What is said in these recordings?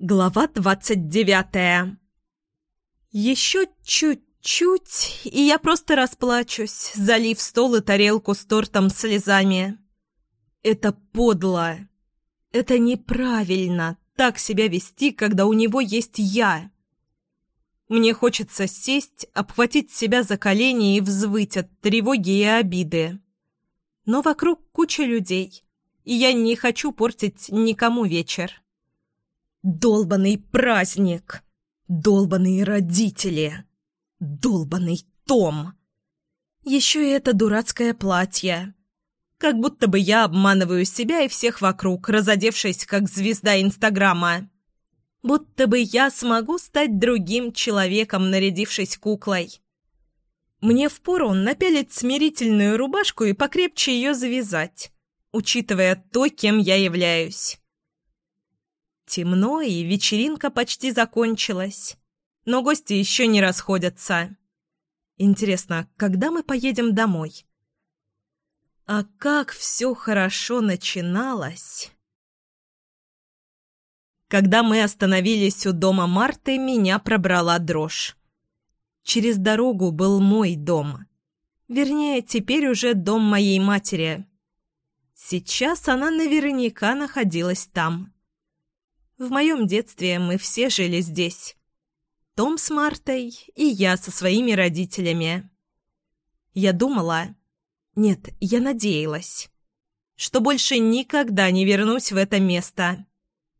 Глава двадцать девятая. Еще чуть-чуть, и я просто расплачусь, залив стол и тарелку с тортом слезами. Это подло. Это неправильно, так себя вести, когда у него есть я. Мне хочется сесть, обхватить себя за колени и взвыть от тревоги и обиды. Но вокруг куча людей, и я не хочу портить никому вечер. Долбанный праздник! Долбанные родители! Долбанный Том! Еще и это дурацкое платье. Как будто бы я обманываю себя и всех вокруг, разодевшись как звезда Инстаграма. Будто бы я смогу стать другим человеком, нарядившись куклой. Мне впору напялить смирительную рубашку и покрепче ее завязать, учитывая то, кем я являюсь. Темно, и вечеринка почти закончилась. Но гости еще не расходятся. Интересно, когда мы поедем домой? А как все хорошо начиналось! Когда мы остановились у дома Марты, меня пробрала дрожь. Через дорогу был мой дом. Вернее, теперь уже дом моей матери. Сейчас она наверняка находилась там. В моем детстве мы все жили здесь. Том с Мартой и я со своими родителями. Я думала... Нет, я надеялась, что больше никогда не вернусь в это место.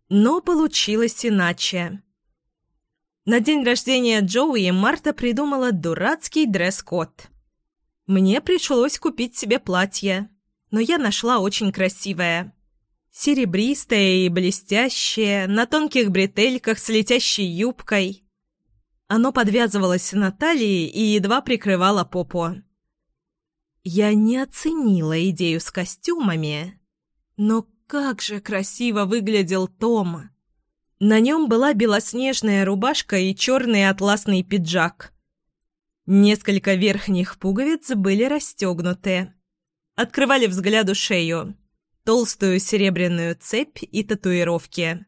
Но получилось иначе. На день рождения Джоуи Марта придумала дурацкий дресс-код. Мне пришлось купить себе платье, но я нашла очень красивое серебристое и блестящее, на тонких бретельках с летящей юбкой. Оно подвязывалось на талии и едва прикрывало попу. Я не оценила идею с костюмами, но как же красиво выглядел Том! На нем была белоснежная рубашка и черный атласный пиджак. Несколько верхних пуговиц были расстегнуты. Открывали взгляду шею толстую серебряную цепь и татуировки.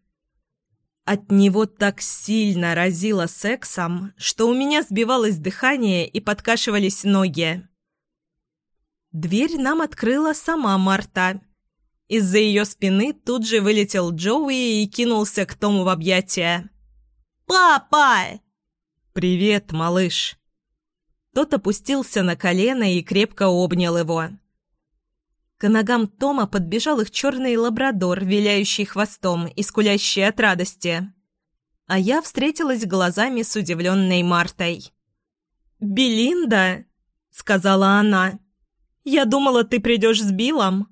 От него так сильно разило сексом, что у меня сбивалось дыхание и подкашивались ноги. Дверь нам открыла сама Марта. Из-за ее спины тут же вылетел Джоуи и кинулся к Тому в объятия. «Папа!» «Привет, малыш!» Тот опустился на колено и крепко обнял его. К ногам Тома подбежал их черный лабрадор, виляющий хвостом и скулящий от радости. А я встретилась глазами с удивленной Мартой. «Белинда?» — сказала она. «Я думала, ты придешь с Биллом.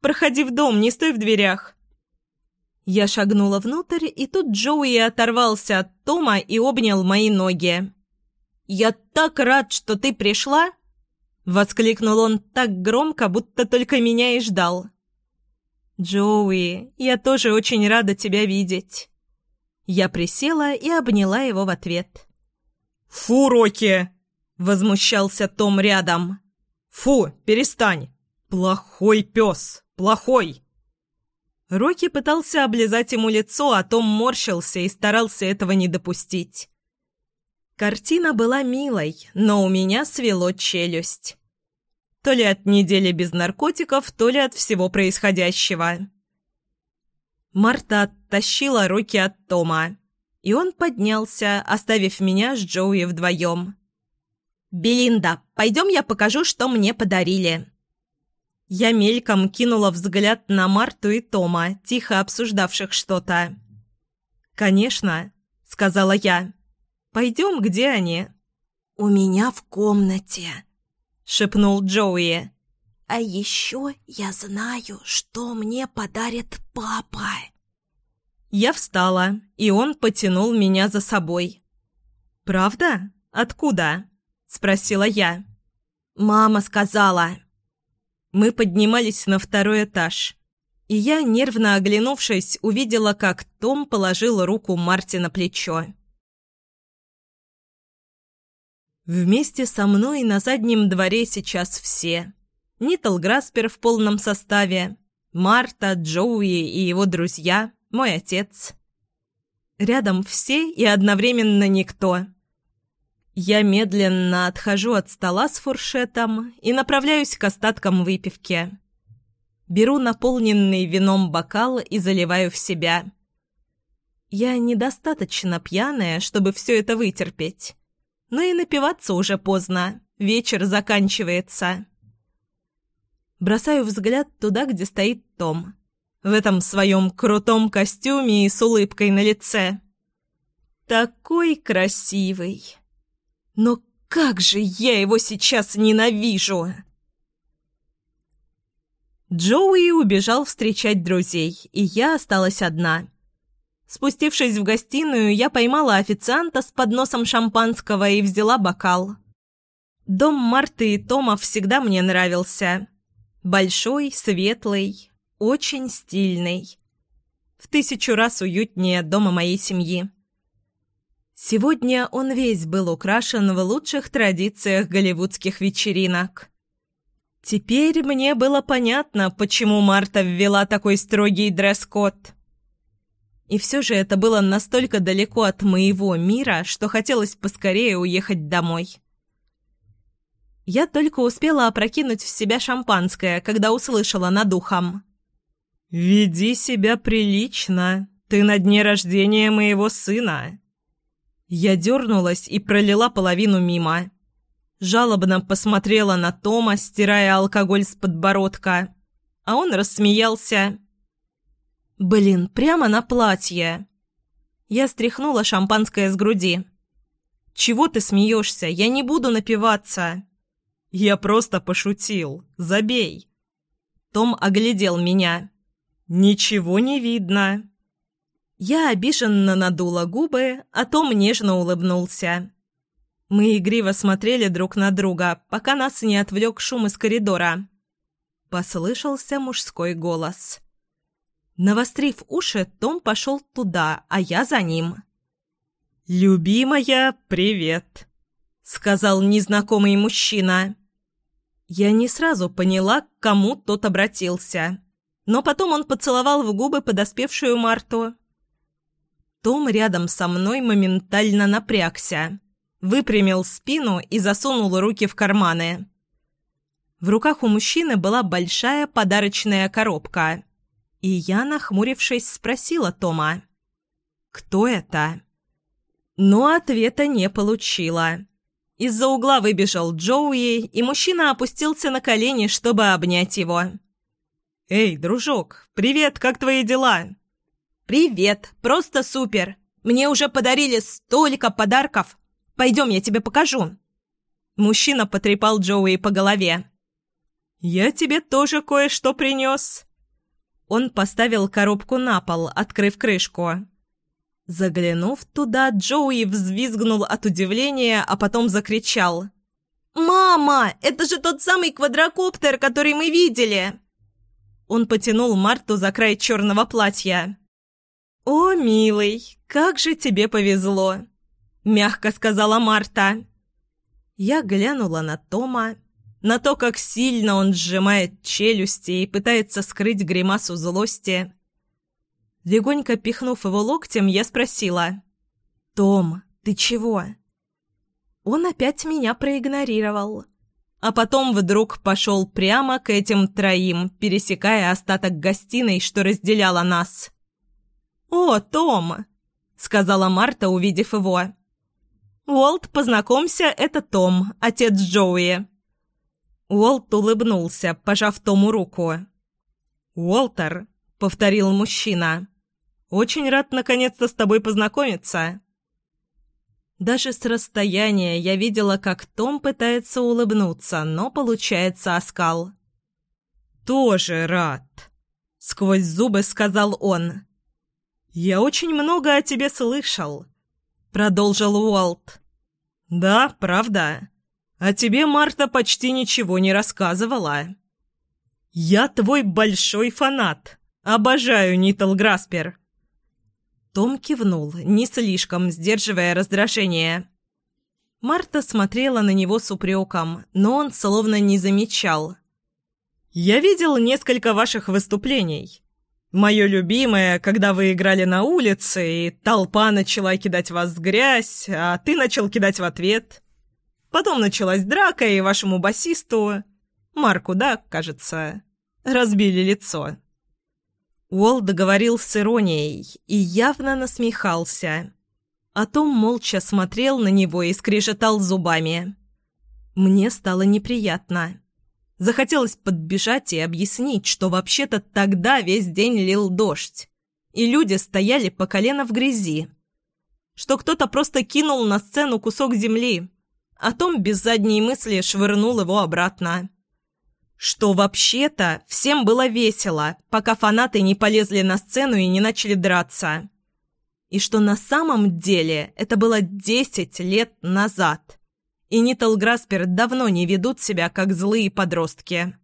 Проходи в дом, не стой в дверях». Я шагнула внутрь, и тут Джоуи оторвался от Тома и обнял мои ноги. «Я так рад, что ты пришла!» Воскликнул он так громко, будто только меня и ждал. «Джоуи, я тоже очень рада тебя видеть». Я присела и обняла его в ответ. «Фу, Рокки!» — возмущался Том рядом. «Фу, перестань! Плохой пес! Плохой!» Рокки пытался облизать ему лицо, а Том морщился и старался этого не допустить. Картина была милой, но у меня свело челюсть. То ли от недели без наркотиков, то ли от всего происходящего. Марта оттащила руки от Тома, и он поднялся, оставив меня с Джоуи вдвоем. «Белинда, пойдем я покажу, что мне подарили». Я мельком кинула взгляд на Марту и Тома, тихо обсуждавших что-то. «Конечно», — сказала я. Пойдем, где они?» «У меня в комнате», — шепнул Джоуи. «А еще я знаю, что мне подарит папа». Я встала, и он потянул меня за собой. «Правда? Откуда?» — спросила я. «Мама сказала». Мы поднимались на второй этаж, и я, нервно оглянувшись, увидела, как Том положил руку Марте на плечо. Вместе со мной на заднем дворе сейчас все. Нитл Граспер в полном составе, Марта, Джоуи и его друзья, мой отец. Рядом все и одновременно никто. Я медленно отхожу от стола с фуршетом и направляюсь к остаткам выпивки. Беру наполненный вином бокал и заливаю в себя. Я недостаточно пьяная, чтобы все это вытерпеть. Но и напиваться уже поздно, вечер заканчивается. Бросаю взгляд туда, где стоит Том. В этом своем крутом костюме и с улыбкой на лице. Такой красивый. Но как же я его сейчас ненавижу! Джоуи убежал встречать друзей, и я осталась одна. Спустившись в гостиную, я поймала официанта с подносом шампанского и взяла бокал. Дом Марты и Тома всегда мне нравился. Большой, светлый, очень стильный. В тысячу раз уютнее дома моей семьи. Сегодня он весь был украшен в лучших традициях голливудских вечеринок. Теперь мне было понятно, почему Марта ввела такой строгий дресс-код. И все же это было настолько далеко от моего мира, что хотелось поскорее уехать домой. Я только успела опрокинуть в себя шампанское, когда услышала над ухом. «Веди себя прилично. Ты на дне рождения моего сына». Я дернулась и пролила половину мимо. Жалобно посмотрела на Тома, стирая алкоголь с подбородка. А он рассмеялся. «Блин, прямо на платье!» Я стряхнула шампанское с груди. «Чего ты смеешься? Я не буду напиваться!» «Я просто пошутил. Забей!» Том оглядел меня. «Ничего не видно!» Я обиженно надула губы, а Том нежно улыбнулся. Мы игриво смотрели друг на друга, пока нас не отвлек шум из коридора. Послышался мужской голос. Навострив уши, Том пошел туда, а я за ним. «Любимая, привет!» — сказал незнакомый мужчина. Я не сразу поняла, к кому тот обратился. Но потом он поцеловал в губы подоспевшую Марту. Том рядом со мной моментально напрягся, выпрямил спину и засунул руки в карманы. В руках у мужчины была большая подарочная коробка, и я, нахмурившись, спросила Тома, «Кто это?» Но ответа не получила. Из-за угла выбежал Джоуи, и мужчина опустился на колени, чтобы обнять его. «Эй, дружок, привет, как твои дела?» «Привет! Просто супер! Мне уже подарили столько подарков! Пойдем, я тебе покажу!» Мужчина потрепал Джоуи по голове. «Я тебе тоже кое-что принес!» Он поставил коробку на пол, открыв крышку. Заглянув туда, Джоуи взвизгнул от удивления, а потом закричал. «Мама! Это же тот самый квадрокоптер, который мы видели!» Он потянул Марту за край черного платья. «О, милый, как же тебе повезло!» – мягко сказала Марта. Я глянула на Тома, на то, как сильно он сжимает челюсти и пытается скрыть гримасу злости. Легонько пихнув его локтем, я спросила. «Том, ты чего?» Он опять меня проигнорировал. А потом вдруг пошел прямо к этим троим, пересекая остаток гостиной, что разделяло нас. «О, Том!» — сказала Марта, увидев его. «Уолт, познакомься, это Том, отец Джоуи». Уолт улыбнулся, пожав Тому руку. «Уолтер», — повторил мужчина, — «очень рад наконец-то с тобой познакомиться». Даже с расстояния я видела, как Том пытается улыбнуться, но получается оскал. «Тоже рад», — сквозь зубы сказал он. «Я очень много о тебе слышал», — продолжил Уолт. «Да, правда. О тебе Марта почти ничего не рассказывала». «Я твой большой фанат. Обожаю Нитл Граспер». Том кивнул, не слишком сдерживая раздражение. Марта смотрела на него с упреком, но он словно не замечал. «Я видел несколько ваших выступлений. Мое любимое, когда вы играли на улице, и толпа начала кидать вас в грязь, а ты начал кидать в ответ. Потом началась драка, и вашему басисту, Марку, да, кажется, разбили лицо. Уолт говорил с иронией и явно насмехался. А Том молча смотрел на него и скрежетал зубами. Мне стало неприятно. Захотелось подбежать и объяснить, что вообще-то тогда весь день лил дождь, и люди стояли по колено в грязи. Что кто-то просто кинул на сцену кусок земли, а Том без задней мысли швырнул его обратно. Что вообще-то всем было весело, пока фанаты не полезли на сцену и не начали драться. И что на самом деле это было десять лет назад и Нитл Граспер давно не ведут себя, как злые подростки.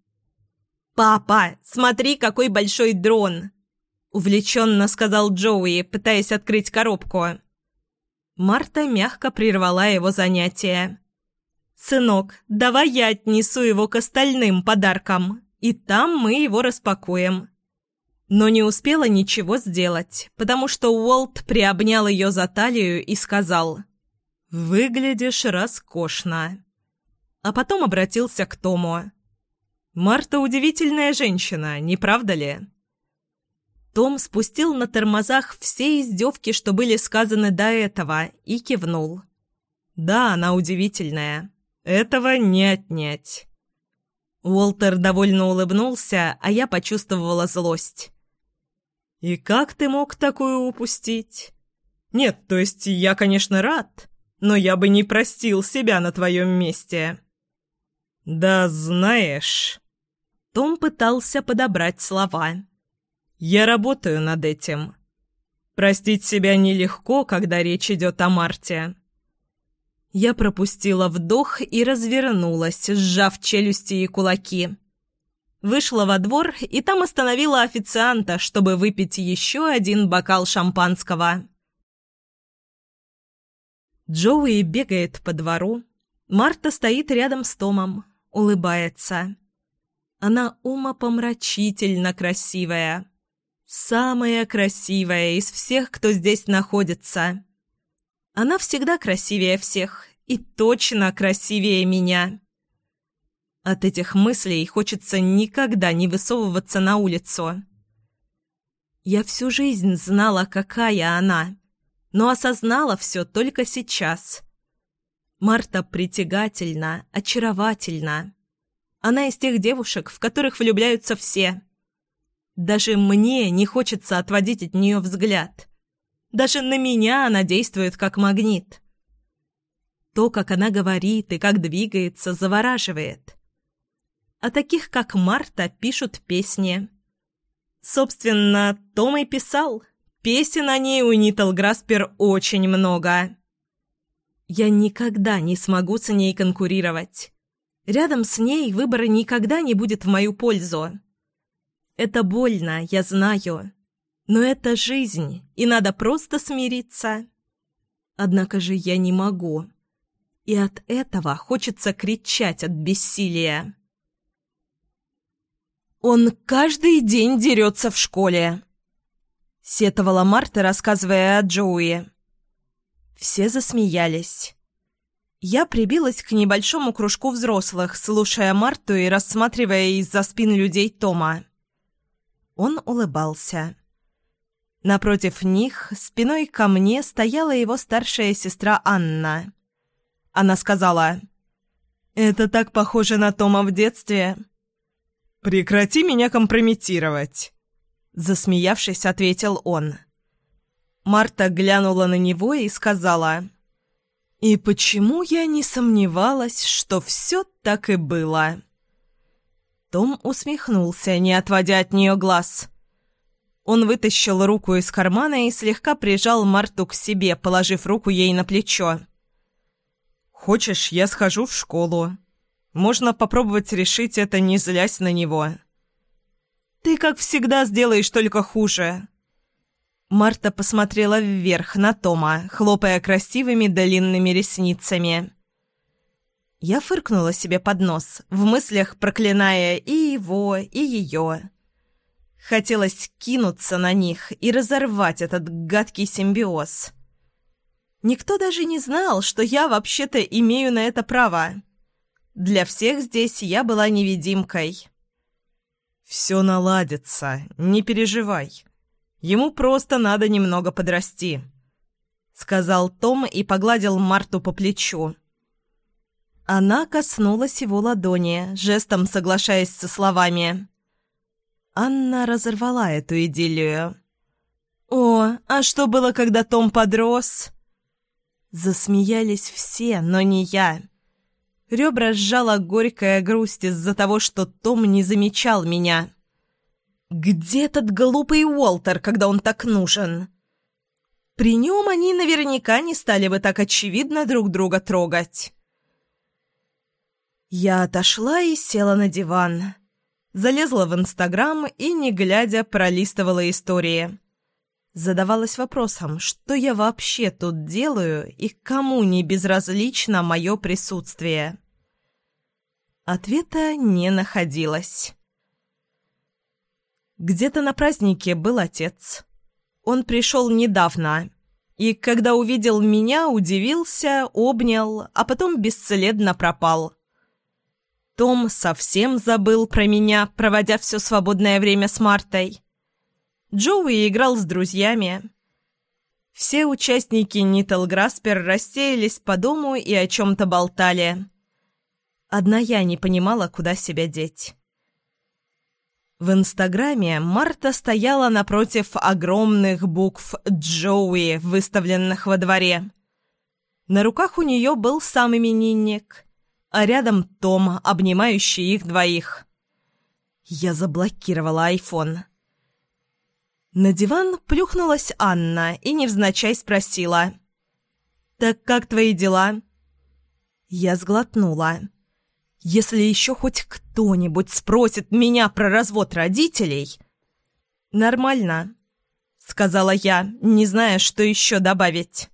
«Папа, смотри, какой большой дрон!» — увлеченно сказал Джоуи, пытаясь открыть коробку. Марта мягко прервала его занятие. «Сынок, давай я отнесу его к остальным подаркам, и там мы его распакуем». Но не успела ничего сделать, потому что Уолт приобнял ее за талию и сказал – «Выглядишь роскошно». А потом обратился к Тому. «Марта удивительная женщина, не правда ли?» Том спустил на тормозах все издевки, что были сказаны до этого, и кивнул. «Да, она удивительная. Этого не отнять». Уолтер довольно улыбнулся, а я почувствовала злость. «И как ты мог такую упустить?» «Нет, то есть я, конечно, рад но я бы не простил себя на твоем месте». «Да знаешь...» Том пытался подобрать слова. «Я работаю над этим. Простить себя нелегко, когда речь идет о Марте». Я пропустила вдох и развернулась, сжав челюсти и кулаки. Вышла во двор и там остановила официанта, чтобы выпить еще один бокал шампанского. Джоуи бегает по двору. Марта стоит рядом с Томом, улыбается. Она умопомрачительно красивая. Самая красивая из всех, кто здесь находится. Она всегда красивее всех и точно красивее меня. От этих мыслей хочется никогда не высовываться на улицу. Я всю жизнь знала, какая она но осознала все только сейчас. Марта притягательна, очаровательна. Она из тех девушек, в которых влюбляются все. Даже мне не хочется отводить от нее взгляд. Даже на меня она действует как магнит. То, как она говорит и как двигается, завораживает. А таких, как Марта, пишут песни. Собственно, Том и писал – Песен о ней у Нитл Граспер очень много. Я никогда не смогу с ней конкурировать. Рядом с ней выбора никогда не будет в мою пользу. Это больно, я знаю. Но это жизнь, и надо просто смириться. Однако же я не могу. И от этого хочется кричать от бессилия. Он каждый день дерется в школе. — сетовала Марта, рассказывая о Джоуи. Все засмеялись. Я прибилась к небольшому кружку взрослых, слушая Марту и рассматривая из-за спин людей Тома. Он улыбался. Напротив них, спиной ко мне, стояла его старшая сестра Анна. Она сказала, «Это так похоже на Тома в детстве». «Прекрати меня компрометировать», Засмеявшись, ответил он. Марта глянула на него и сказала... «И почему я не сомневалась, что все так и было?» Том усмехнулся, не отводя от нее глаз. Он вытащил руку из кармана и слегка прижал Марту к себе, положив руку ей на плечо. «Хочешь, я схожу в школу? Можно попробовать решить это, не злясь на него». «Ты, как всегда, сделаешь только хуже». Марта посмотрела вверх на Тома, хлопая красивыми длинными ресницами. Я фыркнула себе под нос, в мыслях проклиная и его, и ее. Хотелось кинуться на них и разорвать этот гадкий симбиоз. Никто даже не знал, что я вообще-то имею на это право. Для всех здесь я была невидимкой. «Все наладится, не переживай. Ему просто надо немного подрасти», — сказал Том и погладил Марту по плечу. Она коснулась его ладони, жестом соглашаясь со словами. Анна разорвала эту идиллию. «О, а что было, когда Том подрос?» Засмеялись все, но не я. Ребра сжала горькая грусть из-за того, что Том не замечал меня. «Где этот глупый Уолтер, когда он так нужен?» При нем они наверняка не стали бы так очевидно друг друга трогать. Я отошла и села на диван. Залезла в Инстаграм и, не глядя, пролистывала истории. Задавалась вопросом, что я вообще тут делаю и кому не безразлично мое присутствие. Ответа не находилось. Где-то на празднике был отец. Он пришел недавно, и когда увидел меня, удивился, обнял, а потом бесследно пропал. Том совсем забыл про меня, проводя все свободное время с Мартой. Джоуи играл с друзьями. Все участники Нитл Граспер рассеялись по дому и о чем-то болтали. Одна я не понимала, куда себя деть. В Инстаграме Марта стояла напротив огромных букв «Джоуи», выставленных во дворе. На руках у нее был сам именинник — а рядом Том, обнимающий их двоих. Я заблокировала айфон. На диван плюхнулась Анна и невзначай спросила. «Так как твои дела?» Я сглотнула. «Если еще хоть кто-нибудь спросит меня про развод родителей...» «Нормально», — сказала я, не зная, что еще добавить.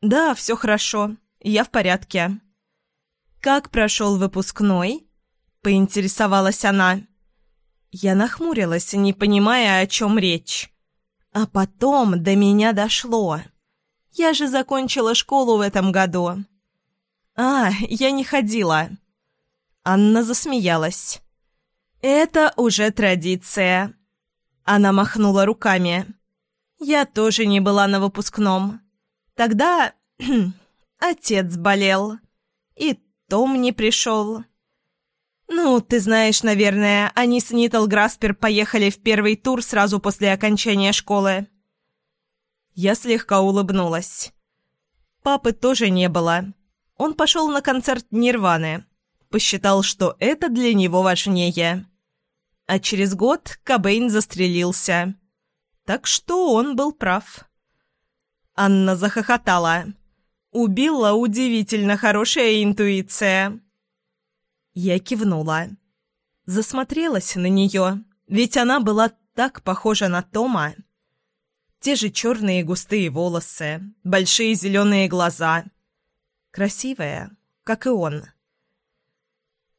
«Да, все хорошо. Я в порядке». «Как прошел выпускной?» — поинтересовалась она. Я нахмурилась, не понимая, о чем речь. А потом до меня дошло. Я же закончила школу в этом году. «А, я не ходила». Анна засмеялась. «Это уже традиция». Она махнула руками. «Я тоже не была на выпускном. Тогда отец болел. И Том не пришел. Ну, ты знаешь, наверное, они с Нитл Граспер поехали в первый тур сразу после окончания школы. Я слегка улыбнулась. Папы тоже не было. Он пошел на концерт Нирваны. Посчитал, что это для него важнее. А через год Кобейн застрелился. Так что он был прав. Анна захохотала. Убила удивительно хорошая интуиция. Я кивнула. Засмотрелась на нее, ведь она была так похожа на Тома. Те же черные густые волосы, большие зеленые глаза. Красивая, как и он.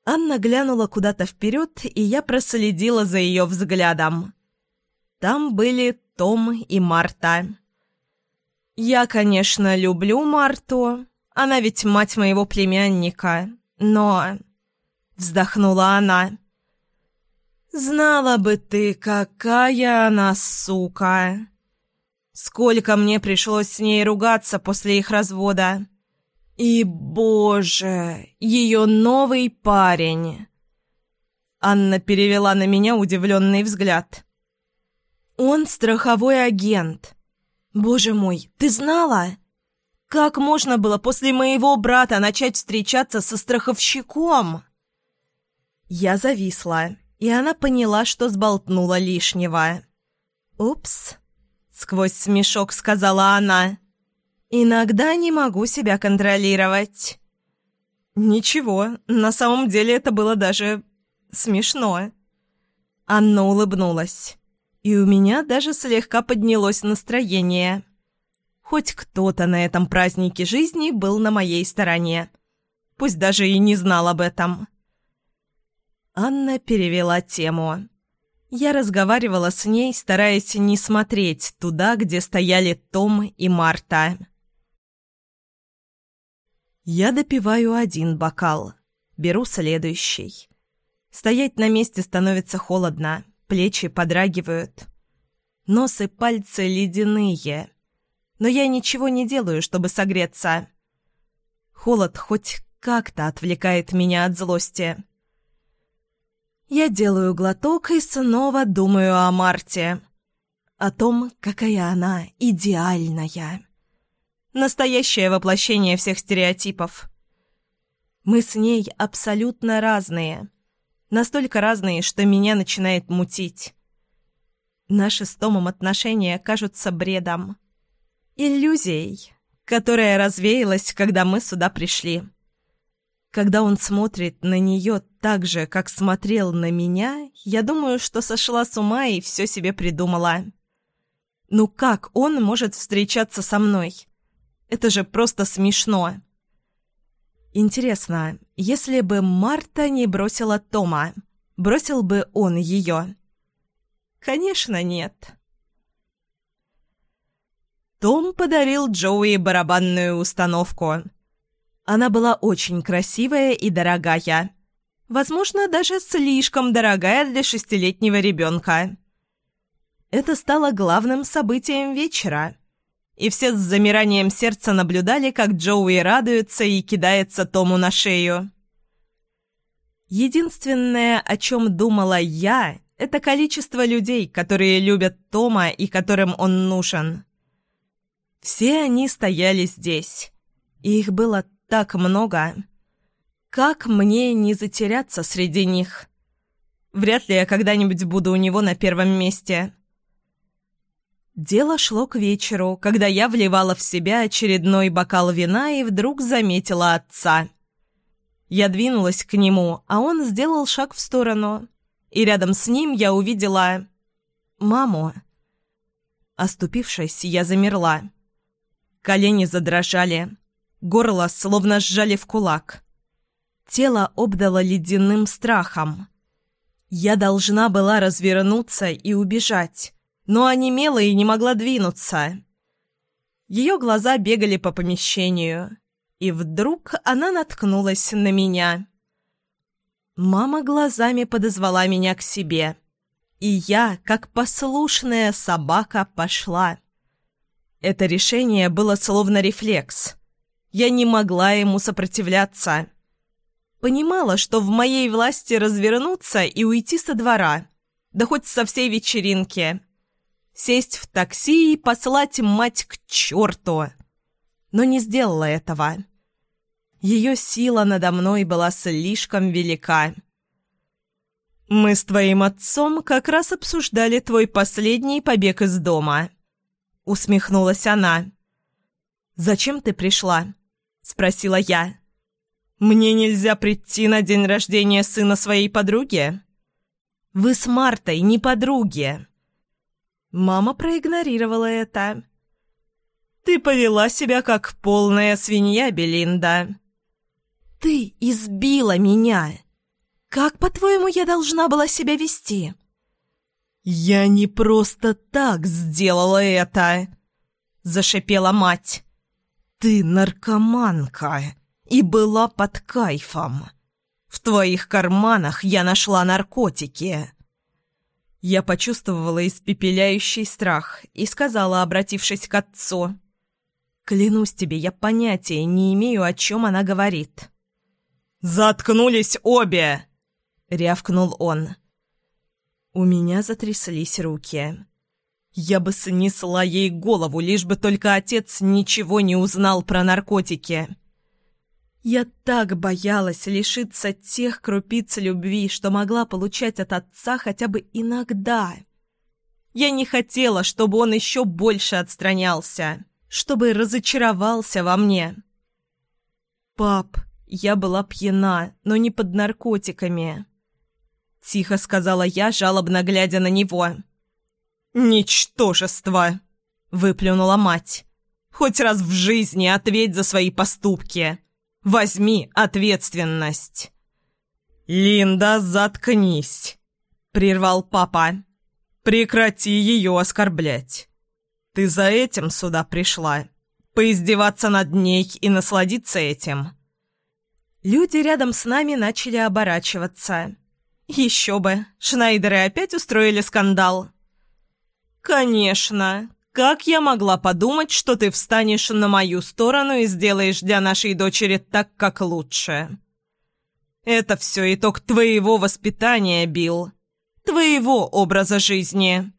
Анна глянула куда-то вперед, и я проследила за ее взглядом. Там были Том и Марта. «Я, конечно, люблю Марту. Она ведь мать моего племянника. Но...» Вздохнула она. «Знала бы ты, какая она сука! Сколько мне пришлось с ней ругаться после их развода! И, боже, ее новый парень!» Анна перевела на меня удивленный взгляд. «Он страховой агент. «Боже мой, ты знала? Как можно было после моего брата начать встречаться со страховщиком?» Я зависла, и она поняла, что сболтнула лишнего. «Упс», — сквозь смешок сказала она. «Иногда не могу себя контролировать». «Ничего, на самом деле это было даже смешно». Анна улыбнулась и у меня даже слегка поднялось настроение. Хоть кто-то на этом празднике жизни был на моей стороне. Пусть даже и не знал об этом. Анна перевела тему. Я разговаривала с ней, стараясь не смотреть туда, где стояли Том и Марта. Я допиваю один бокал, беру следующий. Стоять на месте становится холодно, плечи подрагивают. Нос и пальцы ледяные. Но я ничего не делаю, чтобы согреться. Холод хоть как-то отвлекает меня от злости. Я делаю глоток и снова думаю о Марте. О том, какая она идеальная. Настоящее воплощение всех стереотипов. Мы с ней абсолютно разные. Настолько разные, что меня начинает мутить. Наши с Томом отношения кажутся бредом. Иллюзией, которая развеялась, когда мы сюда пришли. Когда он смотрит на нее так же, как смотрел на меня, я думаю, что сошла с ума и все себе придумала. Ну как он может встречаться со мной? Это же просто смешно. Интересно, если бы Марта не бросила Тома, бросил бы он ее? Конечно, нет. Том подарил Джоуи барабанную установку — она была очень красивая и дорогая. Возможно, даже слишком дорогая для шестилетнего ребенка. Это стало главным событием вечера. И все с замиранием сердца наблюдали, как Джоуи радуется и кидается Тому на шею. Единственное, о чем думала я, это количество людей, которые любят Тома и которым он нужен. Все они стояли здесь. И их было так много. Как мне не затеряться среди них? Вряд ли я когда-нибудь буду у него на первом месте. Дело шло к вечеру, когда я вливала в себя очередной бокал вина и вдруг заметила отца. Я двинулась к нему, а он сделал шаг в сторону. И рядом с ним я увидела... маму. Оступившись, я замерла. Колени задрожали. Горло словно сжали в кулак. Тело обдало ледяным страхом. Я должна была развернуться и убежать, но онемела и не могла двинуться. Ее глаза бегали по помещению, и вдруг она наткнулась на меня. Мама глазами подозвала меня к себе, и я, как послушная собака, пошла. Это решение было словно рефлекс — я не могла ему сопротивляться. Понимала, что в моей власти развернуться и уйти со двора, да хоть со всей вечеринки. Сесть в такси и послать мать к черту. Но не сделала этого. Ее сила надо мной была слишком велика. «Мы с твоим отцом как раз обсуждали твой последний побег из дома», — усмехнулась она. «Зачем ты пришла?» — спросила я. «Мне нельзя прийти на день рождения сына своей подруги?» «Вы с Мартой не подруги!» Мама проигнорировала это. «Ты повела себя как полная свинья, Белинда!» «Ты избила меня! Как, по-твоему, я должна была себя вести?» «Я не просто так сделала это!» — зашипела мать. «Ты наркоманка и была под кайфом. В твоих карманах я нашла наркотики». Я почувствовала испепеляющий страх и сказала, обратившись к отцу. «Клянусь тебе, я понятия не имею, о чем она говорит». «Заткнулись обе!» — рявкнул он. У меня затряслись руки. Я бы снесла ей голову, лишь бы только отец ничего не узнал про наркотики. Я так боялась лишиться тех крупиц любви, что могла получать от отца хотя бы иногда. Я не хотела, чтобы он еще больше отстранялся, чтобы разочаровался во мне. «Пап, я была пьяна, но не под наркотиками», — тихо сказала я, жалобно глядя на него. «Пап, «Ничтожество!» — выплюнула мать. «Хоть раз в жизни ответь за свои поступки. Возьми ответственность». «Линда, заткнись!» — прервал папа. «Прекрати ее оскорблять. Ты за этим сюда пришла. Поиздеваться над ней и насладиться этим». Люди рядом с нами начали оборачиваться. Еще бы, Шнайдеры опять устроили скандал. «Конечно. Как я могла подумать, что ты встанешь на мою сторону и сделаешь для нашей дочери так, как лучше?» «Это все итог твоего воспитания, Билл. Твоего образа жизни».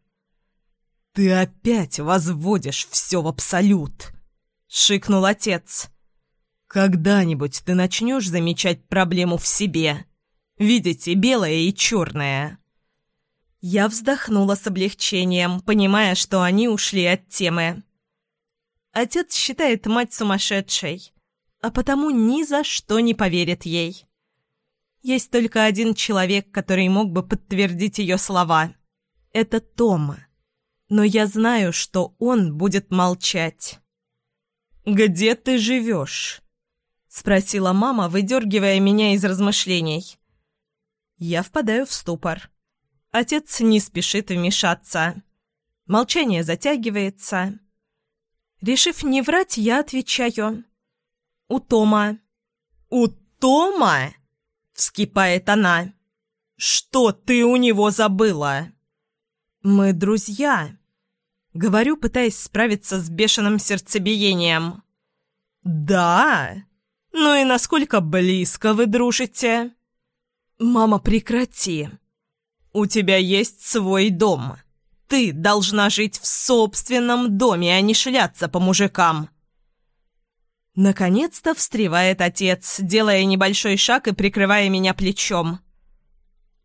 «Ты опять возводишь все в абсолют», — шикнул отец. «Когда-нибудь ты начнешь замечать проблему в себе, видите белое и черное». Я вздохнула с облегчением, понимая, что они ушли от темы. Отец считает мать сумасшедшей, а потому ни за что не поверит ей. Есть только один человек, который мог бы подтвердить ее слова. Это Тома. Но я знаю, что он будет молчать. «Где ты живешь?» — спросила мама, выдергивая меня из размышлений. Я впадаю в ступор. Отец не спешит вмешаться. Молчание затягивается. Решив не врать, я отвечаю. «У Тома». «У Тома?» — вскипает она. «Что ты у него забыла?» «Мы друзья», — говорю, пытаясь справиться с бешеным сердцебиением. «Да? Ну и насколько близко вы дружите?» «Мама, прекрати!» У тебя есть свой дом. Ты должна жить в собственном доме, а не шляться по мужикам». Наконец-то встревает отец, делая небольшой шаг и прикрывая меня плечом.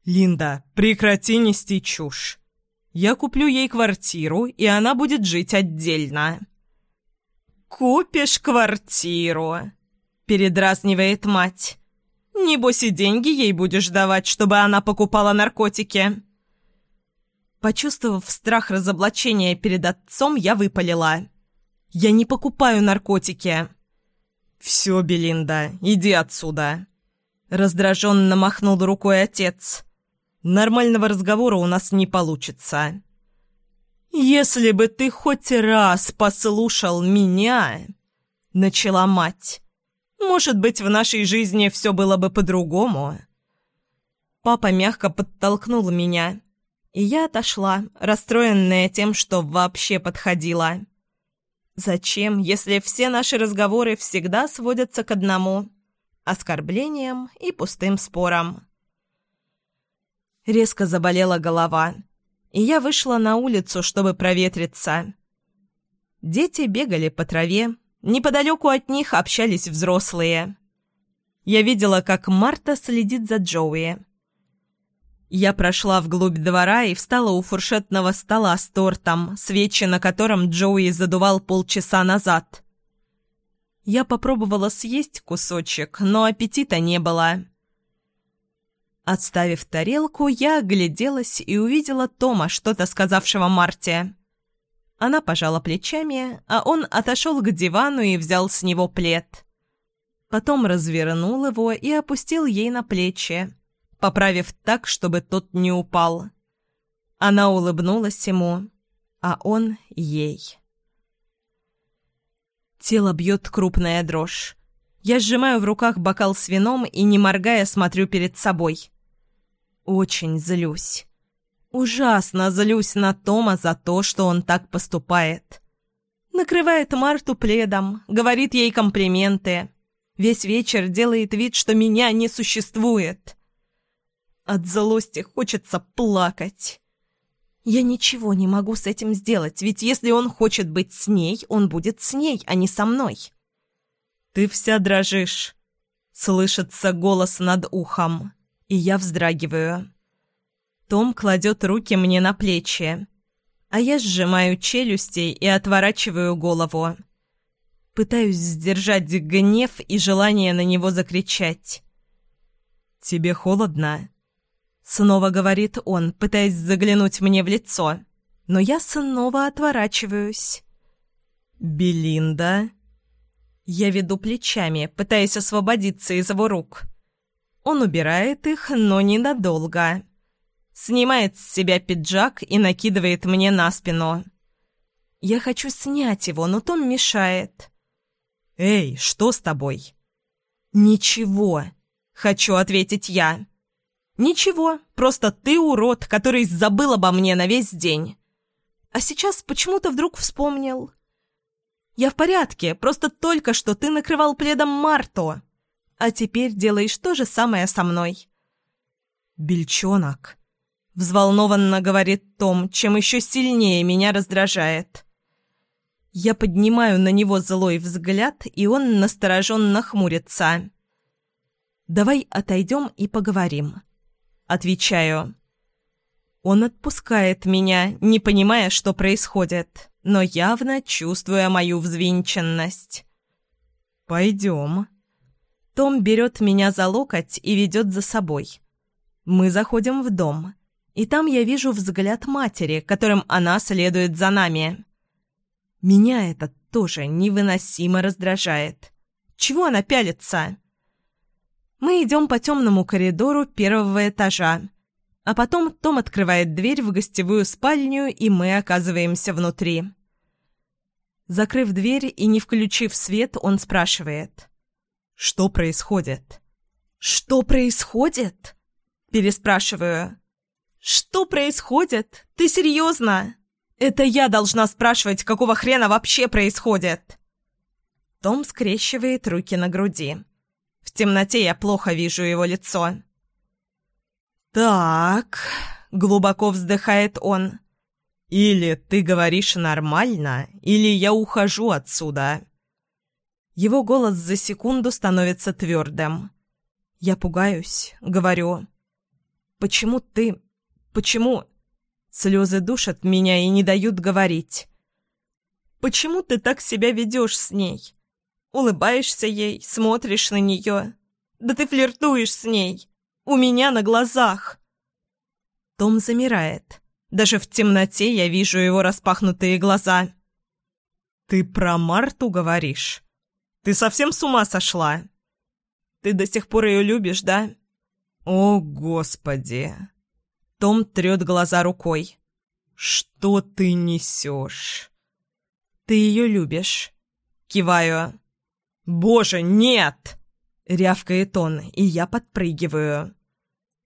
«Линда, прекрати нести чушь. Я куплю ей квартиру, и она будет жить отдельно». «Купишь квартиру?» — передразнивает мать. Небось и деньги ей будешь давать, чтобы она покупала наркотики». Почувствовав страх разоблачения перед отцом, я выпалила. «Я не покупаю наркотики». «Все, Белинда, иди отсюда». Раздраженно махнул рукой отец. «Нормального разговора у нас не получится». «Если бы ты хоть раз послушал меня...» Начала мать. Может быть, в нашей жизни все было бы по-другому. Папа мягко подтолкнул меня, и я отошла, расстроенная тем, что вообще подходила. Зачем, если все наши разговоры всегда сводятся к одному – оскорблениям и пустым спорам? Резко заболела голова, и я вышла на улицу, чтобы проветриться. Дети бегали по траве, Неподалеку от них общались взрослые. Я видела, как Марта следит за Джоуи. Я прошла вглубь двора и встала у фуршетного стола с тортом, свечи на котором Джоуи задувал полчаса назад. Я попробовала съесть кусочек, но аппетита не было. Отставив тарелку, я огляделась и увидела Тома, что-то сказавшего Марте. Она пожала плечами, а он отошел к дивану и взял с него плед. Потом развернул его и опустил ей на плечи, поправив так, чтобы тот не упал. Она улыбнулась ему, а он ей. Тело бьет крупная дрожь. Я сжимаю в руках бокал с вином и, не моргая, смотрю перед собой. Очень злюсь. Ужасно злюсь на Тома за то, что он так поступает. Накрывает Марту пледом, говорит ей комплименты. Весь вечер делает вид, что меня не существует. От злости хочется плакать. Я ничего не могу с этим сделать, ведь если он хочет быть с ней, он будет с ней, а не со мной. «Ты вся дрожишь», — слышится голос над ухом, и я вздрагиваю. Том кладет руки мне на плечи, а я сжимаю челюсти и отворачиваю голову. Пытаюсь сдержать гнев и желание на него закричать. «Тебе холодно?» Снова говорит он, пытаясь заглянуть мне в лицо, но я снова отворачиваюсь. «Белинда?» Я веду плечами, пытаясь освободиться из его рук. Он убирает их, но ненадолго Снимает с себя пиджак и накидывает мне на спину. Я хочу снять его, но Том мешает. «Эй, что с тобой?» «Ничего», — хочу ответить я. «Ничего, просто ты урод, который забыл обо мне на весь день. А сейчас почему-то вдруг вспомнил. Я в порядке, просто только что ты накрывал пледом Марту, а теперь делаешь то же самое со мной». «Бельчонок», — взволнованно говорит Том, чем еще сильнее меня раздражает. Я поднимаю на него злой взгляд, и он настороженно хмурится. «Давай отойдем и поговорим», — отвечаю. Он отпускает меня, не понимая, что происходит, но явно чувствуя мою взвинченность. «Пойдем». Том берет меня за локоть и ведет за собой. Мы заходим в дом, и там я вижу взгляд матери, которым она следует за нами. Меня это тоже невыносимо раздражает. Чего она пялится? Мы идем по темному коридору первого этажа, а потом Том открывает дверь в гостевую спальню, и мы оказываемся внутри. Закрыв дверь и не включив свет, он спрашивает. «Что происходит?» «Что происходит?» Переспрашиваю. «Что происходит? Ты серьезно?» Это я должна спрашивать, какого хрена вообще происходит?» Том скрещивает руки на груди. В темноте я плохо вижу его лицо. «Так...» — глубоко вздыхает он. «Или ты говоришь нормально, или я ухожу отсюда». Его голос за секунду становится твердым. Я пугаюсь, говорю. «Почему ты... Почему...» Слезы душат меня и не дают говорить. «Почему ты так себя ведешь с ней? Улыбаешься ей, смотришь на нее. Да ты флиртуешь с ней. У меня на глазах!» Том замирает. Даже в темноте я вижу его распахнутые глаза. «Ты про Марту говоришь? Ты совсем с ума сошла?» «Ты до сих пор ее любишь, да?» «О, Господи!» Том трет глаза рукой. «Что ты несешь?» «Ты ее любишь?» Киваю. «Боже, нет!» Рявкает он, и я подпрыгиваю.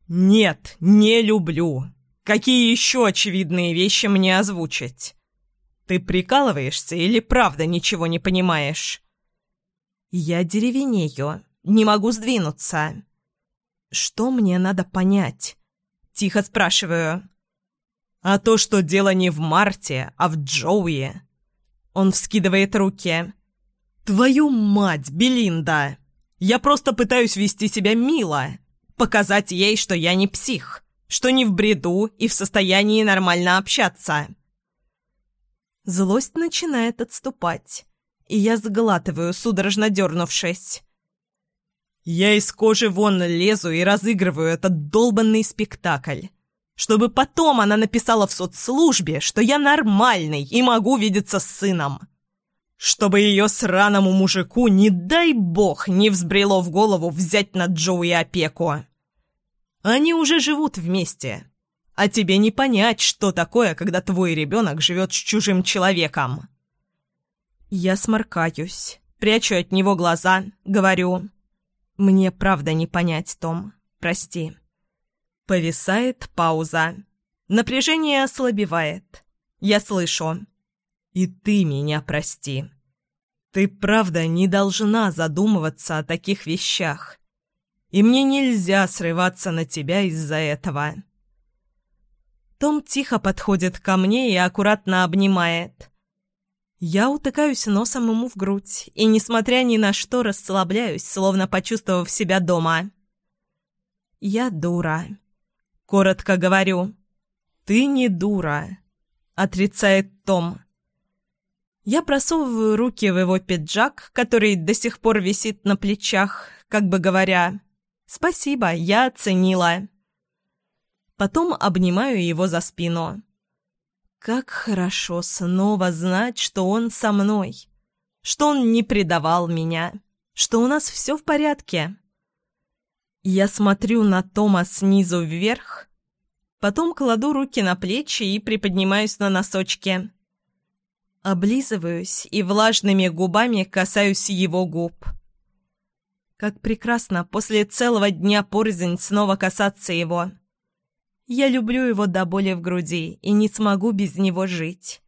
«Нет, не люблю. Какие еще очевидные вещи мне озвучить? Ты прикалываешься или правда ничего не понимаешь?» Я деревенею, не могу сдвинуться. Что мне надо понять? Тихо спрашиваю. «А то, что дело не в Марте, а в Джоуи». Он вскидывает руки. «Твою мать, Белинда! Я просто пытаюсь вести себя мило, показать ей, что я не псих, что не в бреду и в состоянии нормально общаться». Злость начинает отступать, и я сглатываю, судорожно дернувшись. Я из кожи вон лезу и разыгрываю этот долбанный спектакль. Чтобы потом она написала в соцслужбе, что я нормальный и могу видеться с сыном. Чтобы ее сраному мужику, не дай бог, не взбрело в голову взять на Джоуи опеку. Они уже живут вместе. А тебе не понять, что такое, когда твой ребенок живет с чужим человеком. Я сморкаюсь, прячу от него глаза, говорю... Мне правда не понять, Том. Прости. Повисает пауза. Напряжение ослабевает. Я слышу. И ты меня прости. Ты правда не должна задумываться о таких вещах. И мне нельзя срываться на тебя из-за этого. Том тихо подходит ко мне и аккуратно обнимает. Я утыкаюсь носом ему в грудь и, несмотря ни на что, расслабляюсь, словно почувствовав себя дома. «Я дура». Коротко говорю. «Ты не дура», — отрицает Том. Я просовываю руки в его пиджак, который до сих пор висит на плечах, как бы говоря «Спасибо, я оценила». Потом обнимаю его за спину. Как хорошо снова знать, что он со мной, что он не предавал меня, что у нас все в порядке. Я смотрю на Тома снизу вверх, Потом кладу руки на плечи и приподнимаюсь на носочки. Облизываюсь и влажными губами касаюсь его губ. Как прекрасно после целого дня порознь снова касаться его. Я люблю его до боли в груди и не смогу без него жить.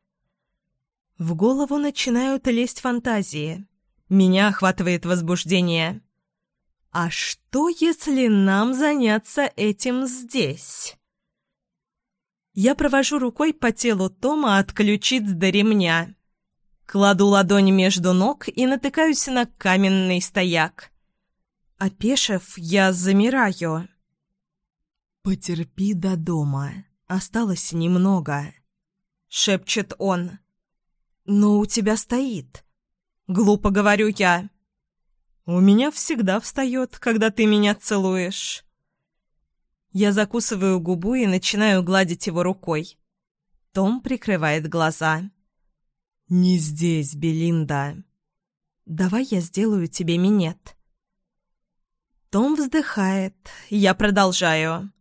В голову начинают лезть фантазии. Меня охватывает возбуждение. А что, если нам заняться этим здесь? Я провожу рукой по телу Тома от ключиц до ремня. Кладу ладонь между ног и натыкаюсь на каменный стояк. Опешив, я замираю. «Потерпи до дома. Осталось немного», — шепчет он. «Но у тебя стоит». Глупо говорю я. «У меня всегда встает, когда ты меня целуешь». Я закусываю губу и начинаю гладить его рукой. Том прикрывает глаза. «Не здесь, Белинда. Давай я сделаю тебе минет». Том вздыхает. Я продолжаю.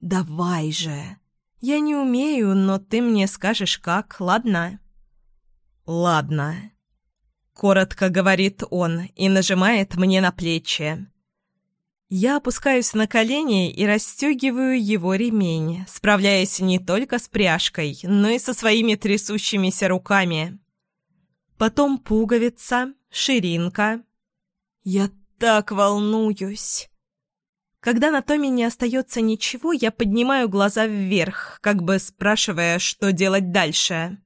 «Давай же. Я не умею, но ты мне скажешь как, ладно?» «Ладно», — коротко говорит он и нажимает мне на плечи. Я опускаюсь на колени и расстегиваю его ремень, справляясь не только с пряжкой, но и со своими трясущимися руками. Потом пуговица, ширинка. Я так волнуюсь. Когда на Томе не остается ничего, я поднимаю глаза вверх, как бы спрашивая, что делать дальше.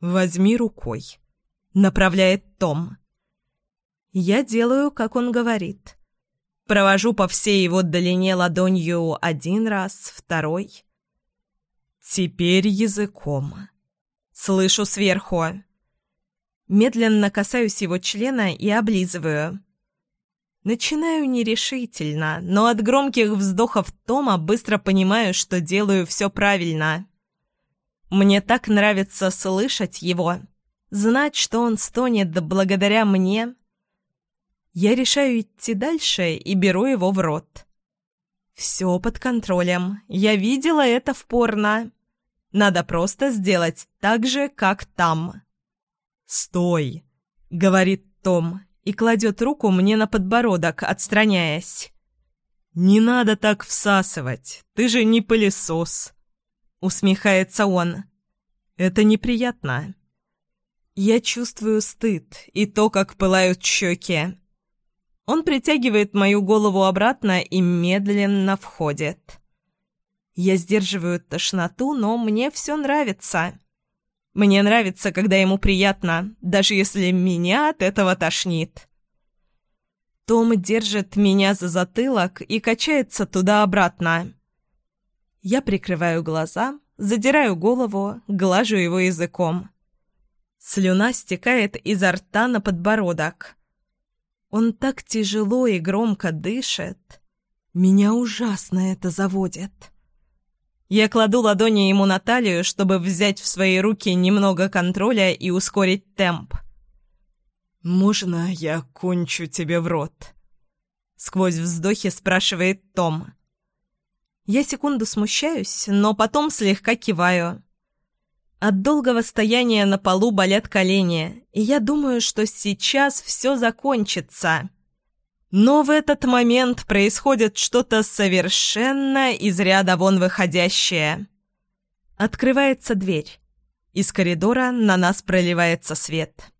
«Возьми рукой», — направляет Том. Я делаю, как он говорит. Провожу по всей его длине ладонью один раз, второй. Теперь языком. Слышу сверху. Медленно касаюсь его члена и облизываю. Начинаю нерешительно, но от громких вздохов Тома быстро понимаю, что делаю все правильно. Мне так нравится слышать его, знать, что он стонет благодаря мне, я решаю идти дальше и беру его в рот. Все под контролем. Я видела это в порно. Надо просто сделать так же, как там. «Стой!» — говорит Том и кладет руку мне на подбородок, отстраняясь. «Не надо так всасывать, ты же не пылесос!» — усмехается он. «Это неприятно». Я чувствую стыд и то, как пылают щеки. Он притягивает мою голову обратно и медленно входит. Я сдерживаю тошноту, но мне все нравится. Мне нравится, когда ему приятно, даже если меня от этого тошнит. Том держит меня за затылок и качается туда-обратно. Я прикрываю глаза, задираю голову, глажу его языком. Слюна стекает изо рта на подбородок. Он так тяжело и громко дышит. Меня ужасно это заводит. Я кладу ладони ему на талию, чтобы взять в свои руки немного контроля и ускорить темп. «Можно я кончу тебе в рот?» Сквозь вздохи спрашивает Том. Я секунду смущаюсь, но потом слегка киваю. От долгого стояния на полу болят колени, и я думаю, что сейчас все закончится. Но в этот момент происходит что-то совершенно из ряда вон выходящее. Открывается дверь. Из коридора на нас проливается свет.